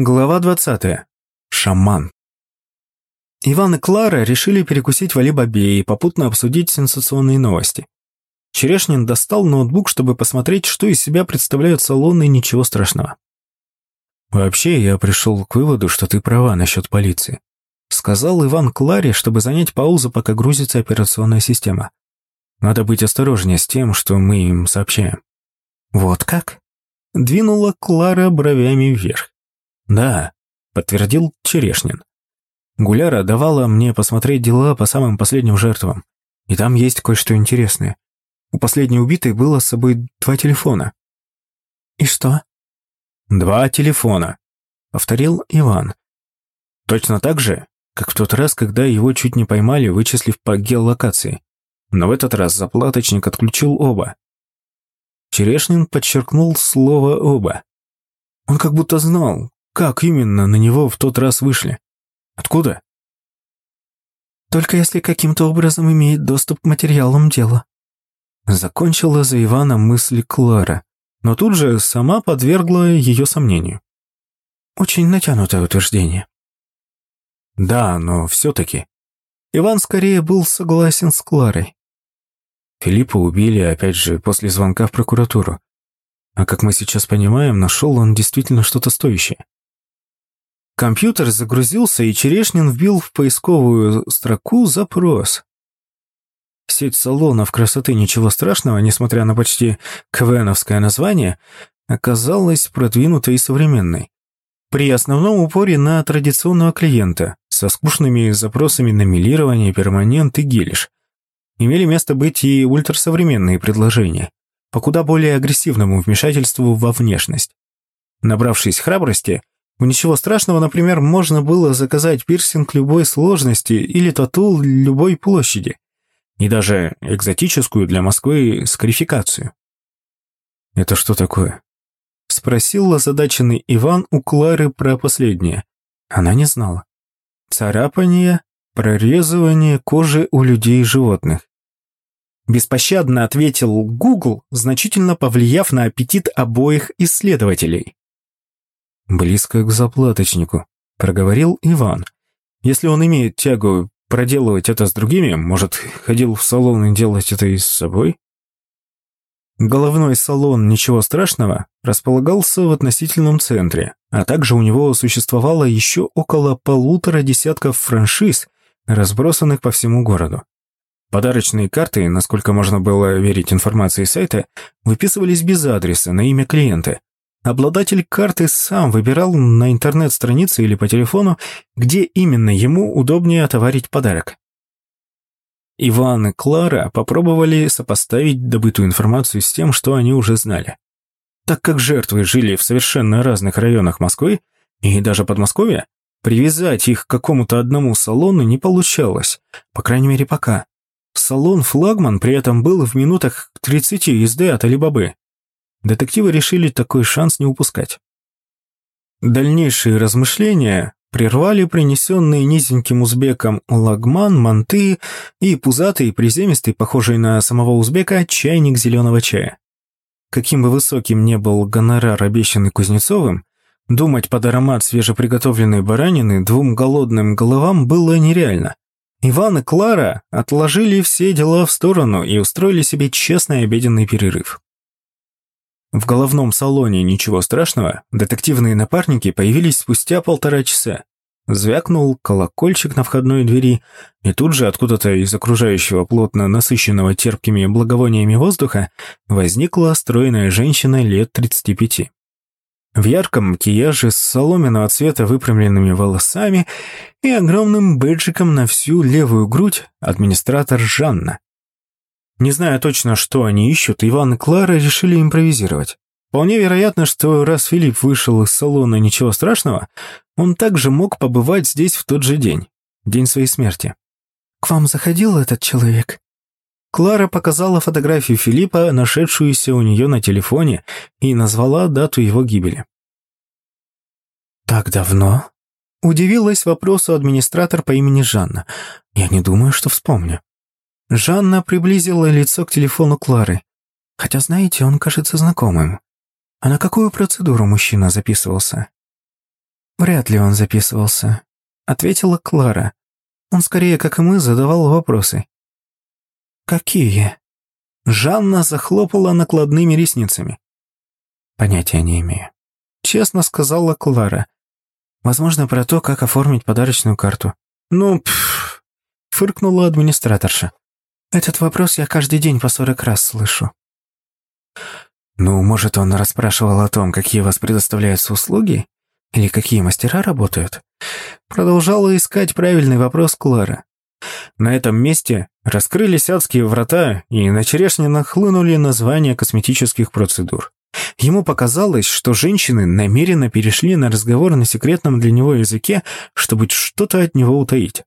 Глава 20. Шаман. Иван и Клара решили перекусить в Алибабе и попутно обсудить сенсационные новости. Черешнин достал ноутбук, чтобы посмотреть, что из себя представляют салоны ничего страшного. «Вообще, я пришел к выводу, что ты права насчет полиции», сказал Иван Кларе, чтобы занять паузу, пока грузится операционная система. «Надо быть осторожнее с тем, что мы им сообщаем». «Вот как?» Двинула Клара бровями вверх. «Да», — подтвердил Черешнин. «Гуляра давала мне посмотреть дела по самым последним жертвам, и там есть кое-что интересное. У последней убитой было с собой два телефона». «И что?» «Два телефона», — повторил Иван. «Точно так же, как в тот раз, когда его чуть не поймали, вычислив по геолокации. Но в этот раз заплаточник отключил оба». Черешнин подчеркнул слово «оба». Он как будто знал, как именно на него в тот раз вышли? Откуда? Только если каким-то образом имеет доступ к материалам дела. Закончила за Ивана мысли Клара, но тут же сама подвергла ее сомнению. Очень натянутое утверждение. Да, но все-таки. Иван скорее был согласен с Кларой. Филиппа убили, опять же, после звонка в прокуратуру. А как мы сейчас понимаем, нашел он действительно что-то стоящее. Компьютер загрузился, и Черешнин вбил в поисковую строку запрос. Сеть салонов красоты «Ничего страшного», несмотря на почти КВНовское название, оказалась продвинутой и современной. При основном упоре на традиционного клиента, со скучными запросами на милирование, перманент и гелиш. Имели место быть и ультрасовременные предложения, по куда более агрессивному вмешательству во внешность. Набравшись храбрости, у ничего страшного, например, можно было заказать пирсинг любой сложности или тату любой площади. И даже экзотическую для Москвы скарификацию. «Это что такое?» Спросил озадаченный Иван у Клары про последнее. Она не знала. Царапание, прорезывание кожи у людей и животных. Беспощадно ответил Google, значительно повлияв на аппетит обоих исследователей. «Близко к заплаточнику», — проговорил Иван. «Если он имеет тягу проделывать это с другими, может, ходил в салон и делать это и с собой?» Головной салон «Ничего страшного» располагался в относительном центре, а также у него существовало еще около полутора десятков франшиз, разбросанных по всему городу. Подарочные карты, насколько можно было верить информации сайта, выписывались без адреса на имя клиента, Обладатель карты сам выбирал на интернет-странице или по телефону, где именно ему удобнее отоварить подарок. Иван и Клара попробовали сопоставить добытую информацию с тем, что они уже знали. Так как жертвы жили в совершенно разных районах Москвы и даже Подмосковья, привязать их к какому-то одному салону не получалось, по крайней мере пока. Салон «Флагман» при этом был в минутах 30 езды от Алибабы. Детективы решили такой шанс не упускать. Дальнейшие размышления прервали принесенные низеньким узбеком лагман, манты и пузатый, приземистый, похожий на самого узбека, чайник зеленого чая. Каким бы высоким ни был гонорар, обещанный Кузнецовым, думать под аромат свежеприготовленной баранины двум голодным головам было нереально. Иван и Клара отложили все дела в сторону и устроили себе честный обеденный перерыв. В головном салоне ничего страшного, детективные напарники появились спустя полтора часа. Звякнул колокольчик на входной двери, и тут же откуда-то из окружающего плотно насыщенного терпкими благовониями воздуха возникла стройная женщина лет 35. В ярком макияже с соломенного цвета выпрямленными волосами и огромным бэджиком на всю левую грудь администратор Жанна. Не зная точно, что они ищут, Иван и Клара решили импровизировать. Вполне вероятно, что раз Филипп вышел из салона «Ничего страшного», он также мог побывать здесь в тот же день, день своей смерти. «К вам заходил этот человек?» Клара показала фотографию Филиппа, нашедшуюся у нее на телефоне, и назвала дату его гибели. «Так давно?» Удивилась вопросу администратор по имени Жанна. «Я не думаю, что вспомню». Жанна приблизила лицо к телефону Клары. Хотя, знаете, он кажется знакомым. А на какую процедуру мужчина записывался? Вряд ли он записывался, ответила Клара. Он скорее, как и мы, задавал вопросы. Какие? Жанна захлопала накладными ресницами. Понятия не имею. Честно сказала Клара. Возможно, про то, как оформить подарочную карту. Ну, пф, фыркнула администраторша. Этот вопрос я каждый день по сорок раз слышу. Ну, может, он расспрашивал о том, какие у вас предоставляются услуги? Или какие мастера работают? Продолжала искать правильный вопрос Клара. На этом месте раскрылись адские врата, и на черешне нахлынули названия косметических процедур. Ему показалось, что женщины намеренно перешли на разговор на секретном для него языке, чтобы что-то от него утаить.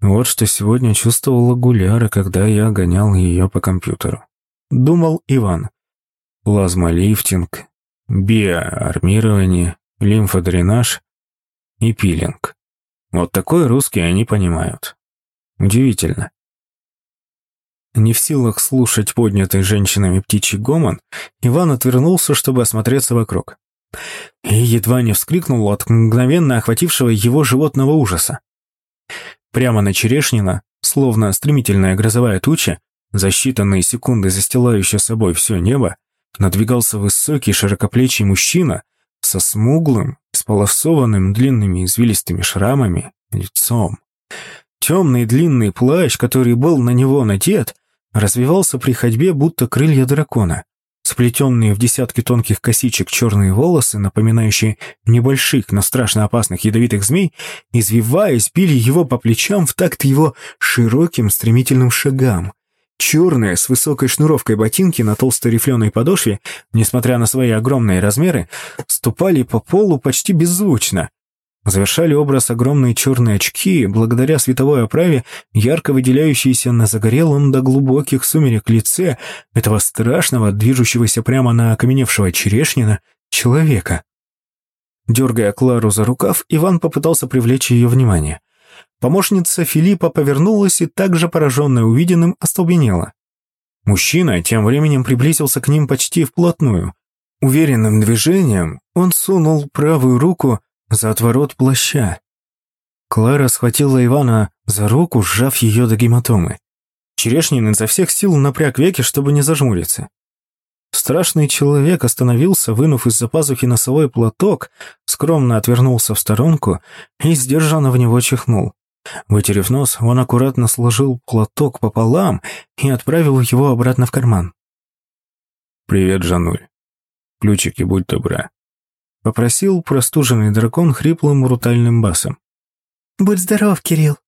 Вот что сегодня чувствовала Гуляра, когда я гонял ее по компьютеру. Думал Иван. Плазмолифтинг, биоармирование, лимфодренаж и пилинг. Вот такой русский они понимают. Удивительно. Не в силах слушать поднятый женщинами птичий гомон, Иван отвернулся, чтобы осмотреться вокруг. И едва не вскрикнул от мгновенно охватившего его животного ужаса. Прямо на Черешнина, словно стремительная грозовая туча, за считанные секунды застилающая собой все небо, надвигался высокий широкоплечий мужчина со смуглым, сполосованным длинными извилистыми шрамами лицом. Темный длинный плащ, который был на него надет, развивался при ходьбе, будто крылья дракона. Сплетенные в десятки тонких косичек черные волосы, напоминающие небольших, но страшно опасных ядовитых змей, извиваясь, били его по плечам в такт его широким стремительным шагам. Черные, с высокой шнуровкой ботинки на толстой рифленой подошве, несмотря на свои огромные размеры, ступали по полу почти беззвучно, Завершали образ огромные черные очки, благодаря световой оправе, ярко выделяющиеся на загорелом до глубоких сумерек лице этого страшного, движущегося прямо на окаменевшего черешнина, человека. Дергая Клару за рукав, Иван попытался привлечь ее внимание. Помощница Филиппа повернулась и также пораженная увиденным остолбенела. Мужчина тем временем приблизился к ним почти вплотную. Уверенным движением он сунул правую руку за отворот плаща. Клара схватила Ивана за руку, сжав ее до гематомы. Черешнин изо всех сил напряг веки, чтобы не зажмуриться. Страшный человек остановился, вынув из-за пазухи носовой платок, скромно отвернулся в сторонку и сдержанно в него чихнул. Вытерев нос, он аккуратно сложил платок пополам и отправил его обратно в карман. «Привет, Жануль. Ключики, будь добра. Попросил простуженный дракон хриплым брутальным басом. «Будь здоров, Кирилл!»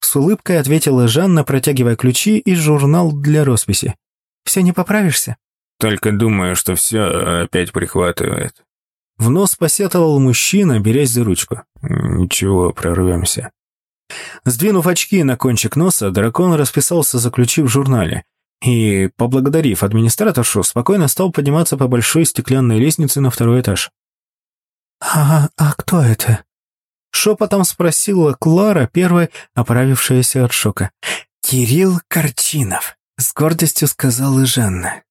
С улыбкой ответила Жанна, протягивая ключи и журнал для росписи. «Все не поправишься?» «Только думаю, что все опять прихватывает». В нос посетовал мужчина, берясь за ручку. «Ничего, прорвемся». Сдвинув очки на кончик носа, дракон расписался за ключи в журнале и, поблагодарив администраторшу, спокойно стал подниматься по большой стеклянной лестнице на второй этаж. «А, а кто это?» Шепотом спросила Клара, первая оправившаяся от шока. «Кирилл Корчинов», — с гордостью сказала Жанна.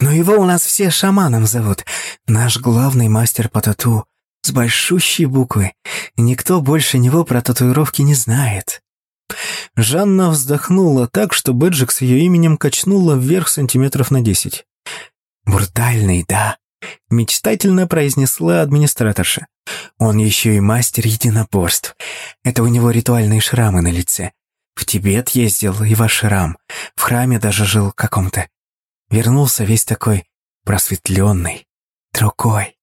«Но его у нас все шаманом зовут. Наш главный мастер по тату. С большущей буквы. Никто больше него про татуировки не знает». Жанна вздохнула так, что бэджик с ее именем качнула вверх сантиметров на десять. «Брутальный, да, Мечтательно произнесла администраторша. Он еще и мастер единоборств. Это у него ритуальные шрамы на лице. В Тибет ездил и во шрам. В храме даже жил каком-то. Вернулся весь такой просветленный, другой.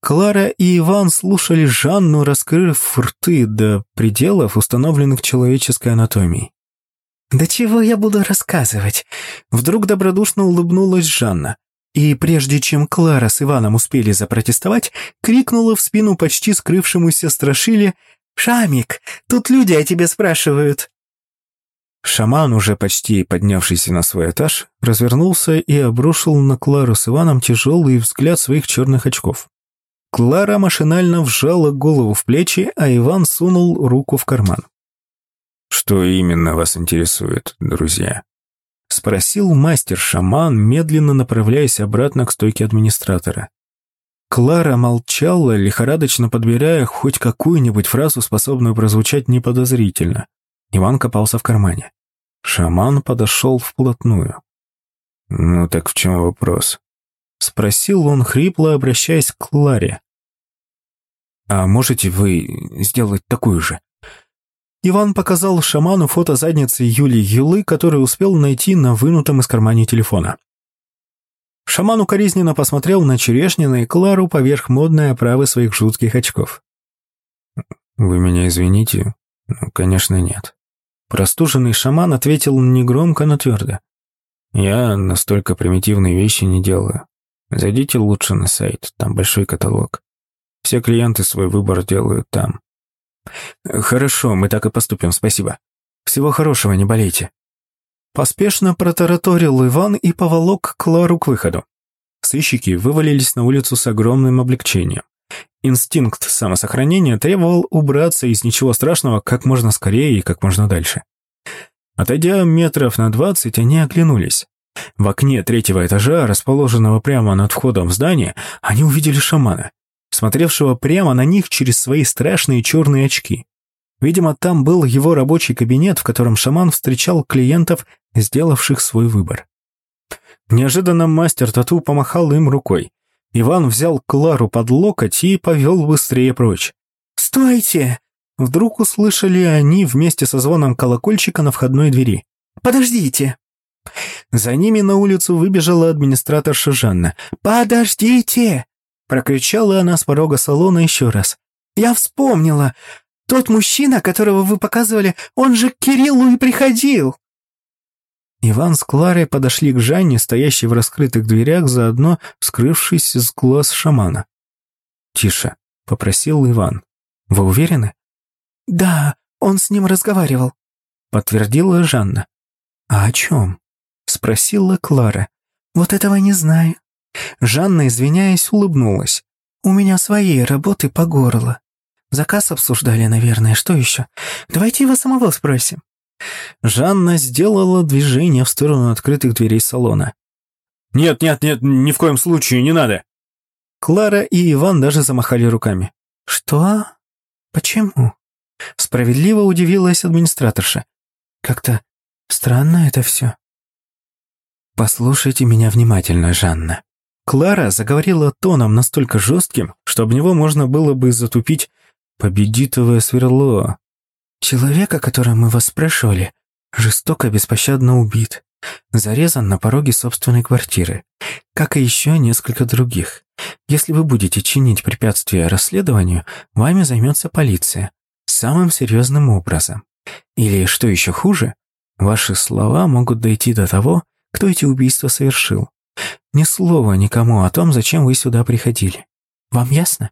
Клара и Иван слушали Жанну, раскрыв рты до пределов, установленных человеческой анатомией. «Да чего я буду рассказывать?» Вдруг добродушно улыбнулась Жанна и прежде чем Клара с Иваном успели запротестовать, крикнула в спину почти скрывшемуся страшиле «Шамик, тут люди о тебе спрашивают». Шаман, уже почти поднявшийся на свой этаж, развернулся и обрушил на Клару с Иваном тяжелый взгляд своих черных очков. Клара машинально вжала голову в плечи, а Иван сунул руку в карман. «Что именно вас интересует, друзья?» Спросил мастер-шаман, медленно направляясь обратно к стойке администратора. Клара молчала, лихорадочно подбирая хоть какую-нибудь фразу, способную прозвучать неподозрительно. Иван копался в кармане. Шаман подошел вплотную. «Ну так в чем вопрос?» Спросил он хрипло, обращаясь к Кларе. «А можете вы сделать такую же?» Иван показал шаману фото задницы Юлии Юлы, который успел найти на вынутом из кармана телефона. Шаман укоризненно посмотрел на Черешнина и Клару поверх модной оправы своих жутких очков. «Вы меня извините?» «Ну, конечно, нет». Простуженный шаман ответил негромко, но твердо. «Я настолько примитивные вещи не делаю. Зайдите лучше на сайт, там большой каталог. Все клиенты свой выбор делают там». «Хорошо, мы так и поступим, спасибо. Всего хорошего, не болейте». Поспешно протараторил Иван и поволок Клару к выходу. Сыщики вывалились на улицу с огромным облегчением. Инстинкт самосохранения требовал убраться из ничего страшного как можно скорее и как можно дальше. Отойдя метров на двадцать, они оглянулись. В окне третьего этажа, расположенного прямо над входом в здание, они увидели шамана, смотревшего прямо на них через свои страшные черные очки. Видимо, там был его рабочий кабинет, в котором шаман встречал клиентов, сделавших свой выбор. Неожиданно мастер тату помахал им рукой. Иван взял Клару под локоть и повел быстрее прочь. «Стойте!» Вдруг услышали они вместе со звоном колокольчика на входной двери. «Подождите!» За ними на улицу выбежала администраторша Жанна. «Подождите!» Прокричала она с порога салона еще раз. «Я вспомнила! Тот мужчина, которого вы показывали, он же к Кириллу и приходил!» Иван с Кларой подошли к Жанне, стоящей в раскрытых дверях, заодно скрывшись с глаз шамана. «Тише», — попросил Иван. «Вы уверены?» «Да, он с ним разговаривал», — подтвердила Жанна. «А о чем?» — спросила Клара. «Вот этого не знаю». Жанна, извиняясь, улыбнулась. «У меня своей работы по горло. Заказ обсуждали, наверное, что еще? Давайте его самого спросим». Жанна сделала движение в сторону открытых дверей салона. «Нет, нет, нет, ни в коем случае, не надо!» Клара и Иван даже замахали руками. «Что? Почему?» Справедливо удивилась администраторша. «Как-то странно это все». «Послушайте меня внимательно, Жанна». Клара заговорила тоном настолько жестким, что об него можно было бы затупить победитовое сверло. Человек, о котором мы вас спрашивали, жестоко беспощадно убит, зарезан на пороге собственной квартиры, как и еще несколько других. Если вы будете чинить препятствия расследованию, вами займется полиция самым серьезным образом. Или, что еще хуже, ваши слова могут дойти до того, кто эти убийства совершил. Ни слова никому о том, зачем вы сюда приходили. Вам ясно?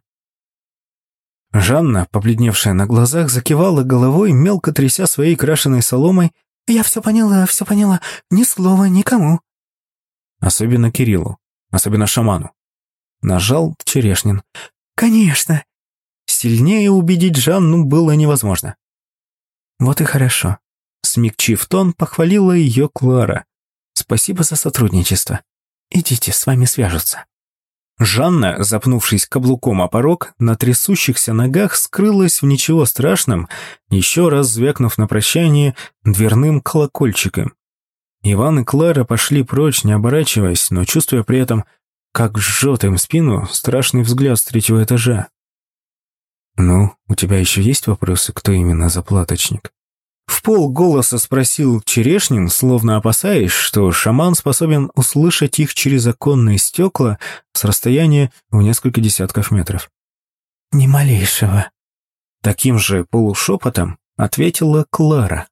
Жанна, побледневшая на глазах, закивала головой, мелко тряся своей крашеной соломой. «Я все поняла, все поняла. Ни слова никому». Особенно Кириллу, особенно шаману. Нажал Черешнин. «Конечно». Сильнее убедить Жанну было невозможно. «Вот и хорошо». Смягчив тон, похвалила ее Клара. «Спасибо за сотрудничество. Идите, с вами свяжутся». Жанна, запнувшись каблуком о порог, на трясущихся ногах скрылась в ничего страшном, еще раз звякнув на прощание дверным колокольчиком. Иван и Клара пошли прочь, не оборачиваясь, но чувствуя при этом, как жжет им спину страшный взгляд с третьего этажа. «Ну, у тебя еще есть вопросы, кто именно заплаточник?» В полголоса спросил Черешнин, словно опасаясь, что шаман способен услышать их через оконные стекла с расстояния в несколько десятков метров. «Ни малейшего». Таким же полушепотом ответила Клара.